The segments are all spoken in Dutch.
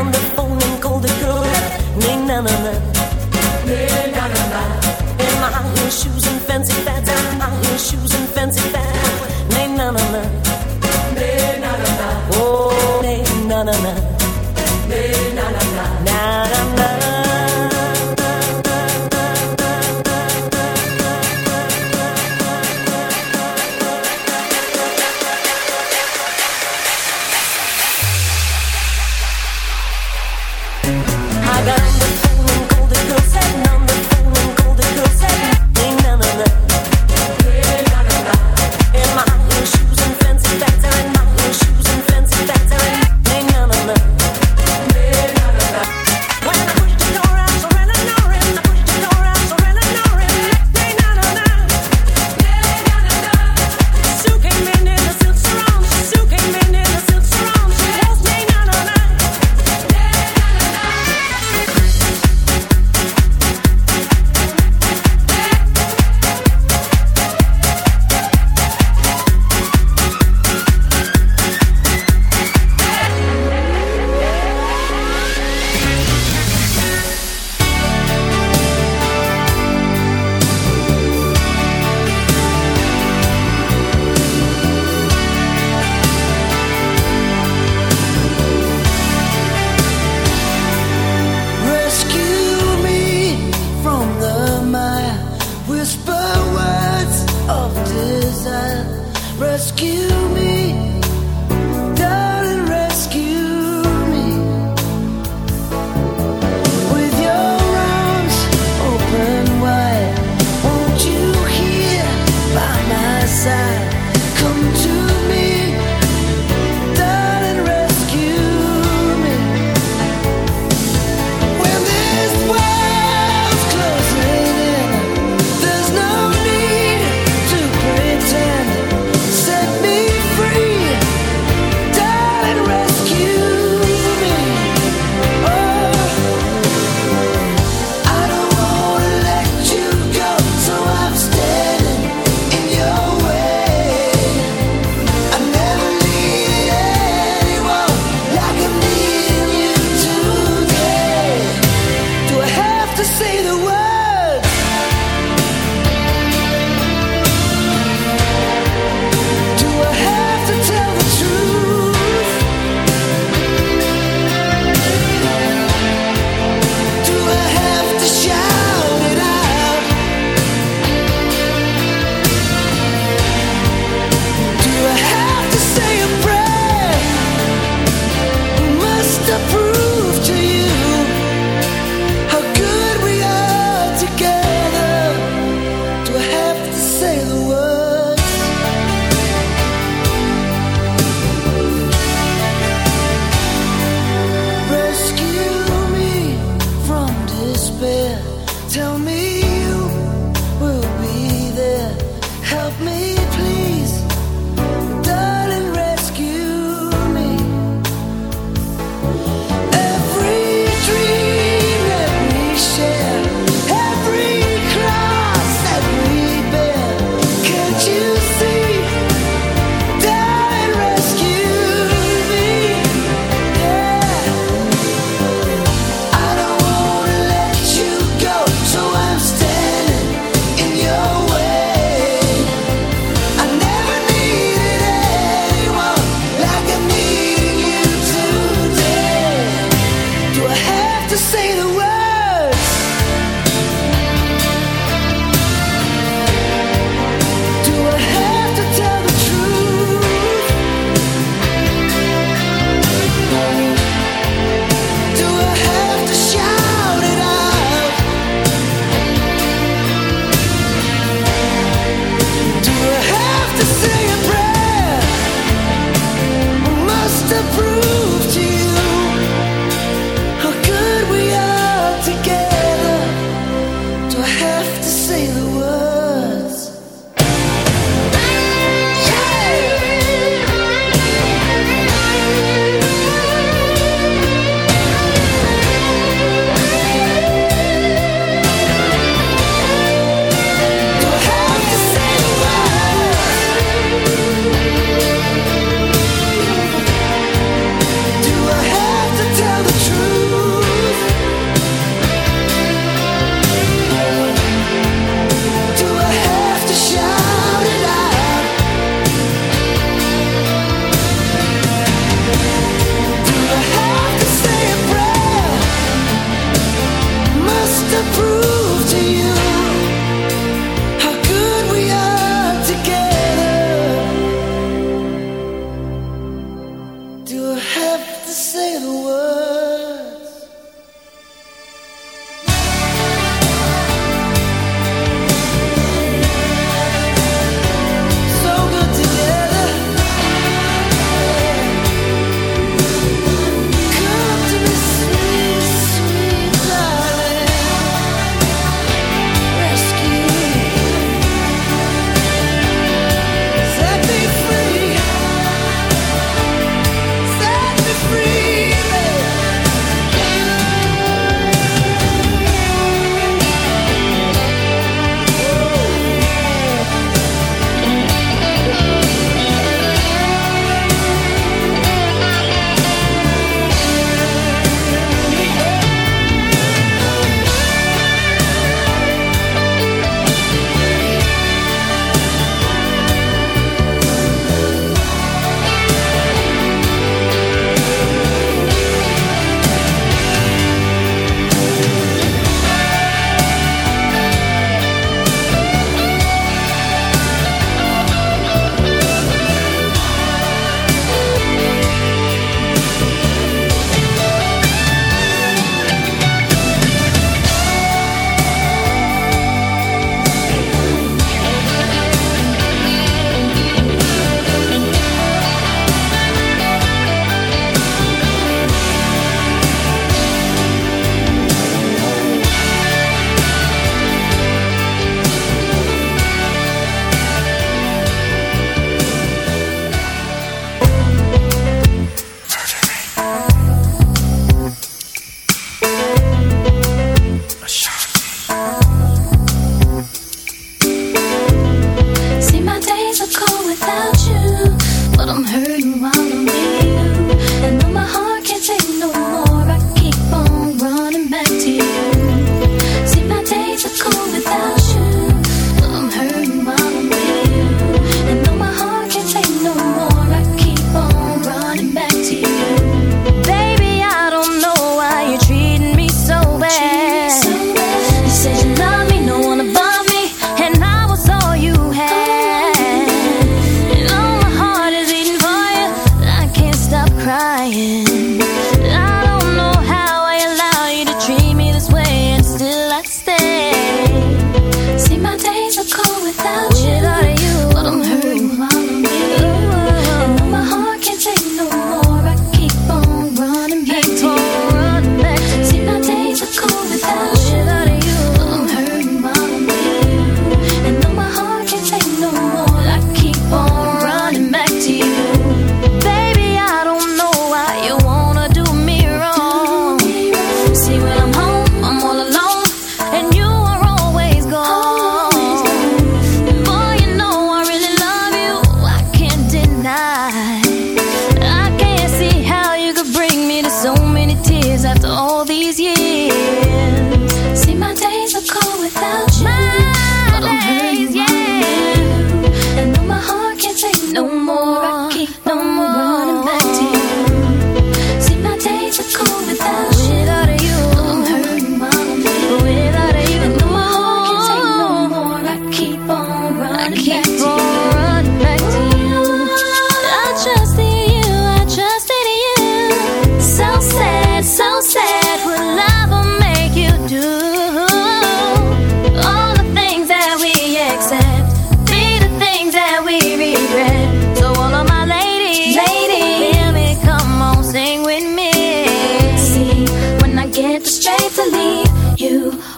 aan the phone and call the girl. Nee, na na na.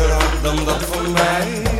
Geen sterker hart dan dat van mij.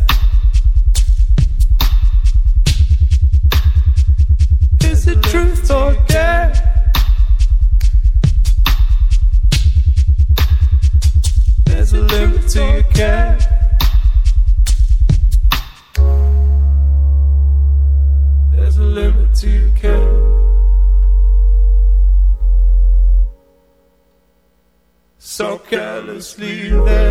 sleep there.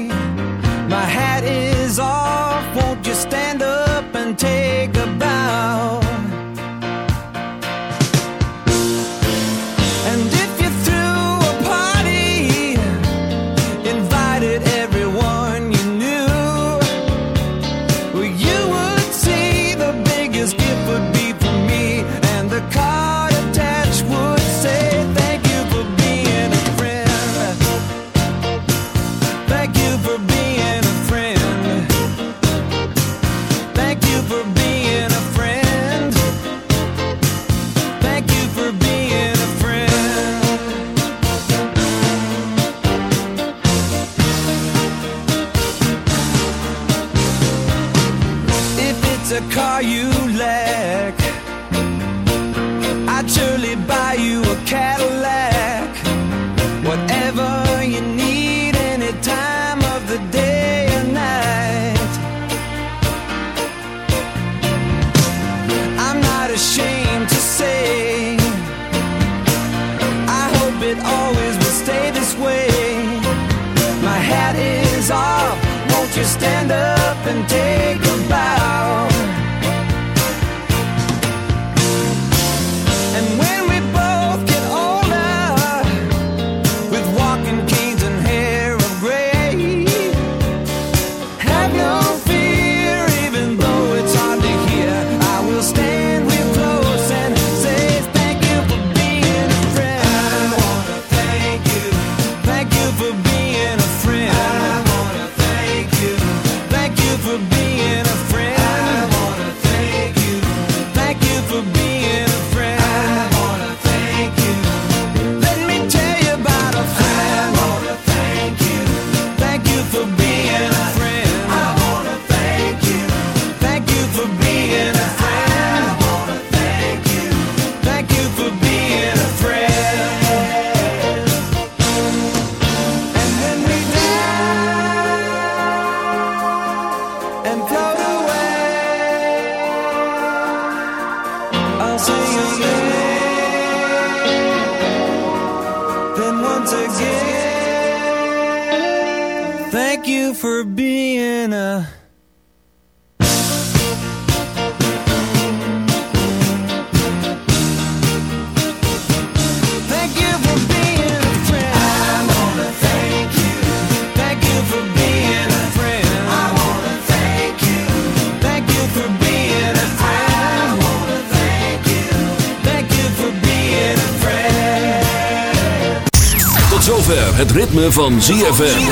Van ZFM.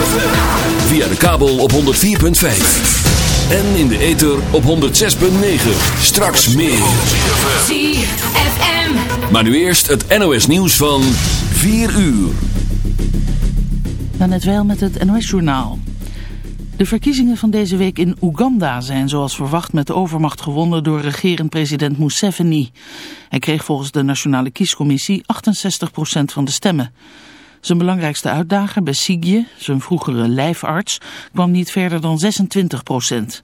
Via de kabel op 104.5. En in de ether op 106.9. Straks meer. ZFM. Maar nu eerst het NOS nieuws van 4 uur. Dan net wel met het NOS-journaal. De verkiezingen van deze week in Oeganda zijn zoals verwacht met overmacht gewonnen door regerend president Museveni. Hij kreeg volgens de Nationale Kiescommissie 68% van de stemmen. Zijn belangrijkste uitdager, Besigye, zijn vroegere lijfarts, kwam niet verder dan 26 procent.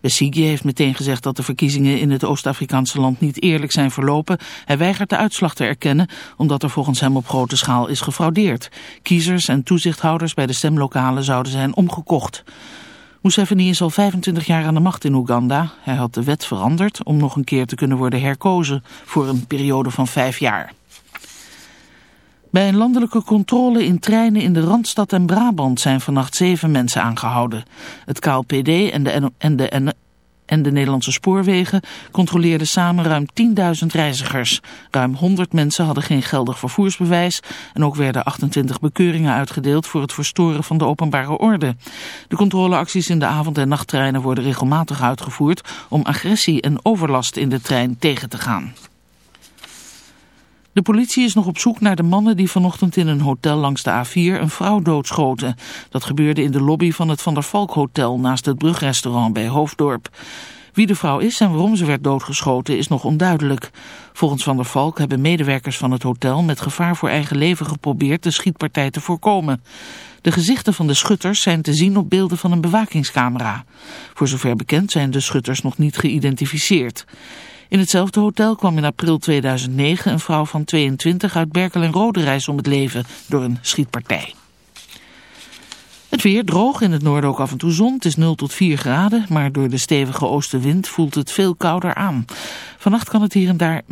Besigye heeft meteen gezegd dat de verkiezingen in het Oost-Afrikaanse land niet eerlijk zijn verlopen. Hij weigert de uitslag te erkennen, omdat er volgens hem op grote schaal is gefraudeerd. Kiezers en toezichthouders bij de stemlokalen zouden zijn omgekocht. Museveni is al 25 jaar aan de macht in Oeganda. Hij had de wet veranderd om nog een keer te kunnen worden herkozen voor een periode van vijf jaar. Bij een landelijke controle in treinen in de Randstad en Brabant zijn vannacht zeven mensen aangehouden. Het KLPD en de, en de, en de Nederlandse spoorwegen controleerden samen ruim 10.000 reizigers. Ruim 100 mensen hadden geen geldig vervoersbewijs en ook werden 28 bekeuringen uitgedeeld voor het verstoren van de openbare orde. De controleacties in de avond- en nachttreinen worden regelmatig uitgevoerd om agressie en overlast in de trein tegen te gaan. De politie is nog op zoek naar de mannen die vanochtend in een hotel langs de A4 een vrouw doodschoten. Dat gebeurde in de lobby van het Van der Valk Hotel naast het Brugrestaurant bij Hoofddorp. Wie de vrouw is en waarom ze werd doodgeschoten is nog onduidelijk. Volgens Van der Valk hebben medewerkers van het hotel met gevaar voor eigen leven geprobeerd de schietpartij te voorkomen. De gezichten van de schutters zijn te zien op beelden van een bewakingscamera. Voor zover bekend zijn de schutters nog niet geïdentificeerd. In hetzelfde hotel kwam in april 2009 een vrouw van 22 uit Berkel en Roderijs om het leven door een schietpartij. Het weer droog, in het noorden ook af en toe zon. Het is 0 tot 4 graden, maar door de stevige oostenwind voelt het veel kouder aan. Vannacht kan het hier en daar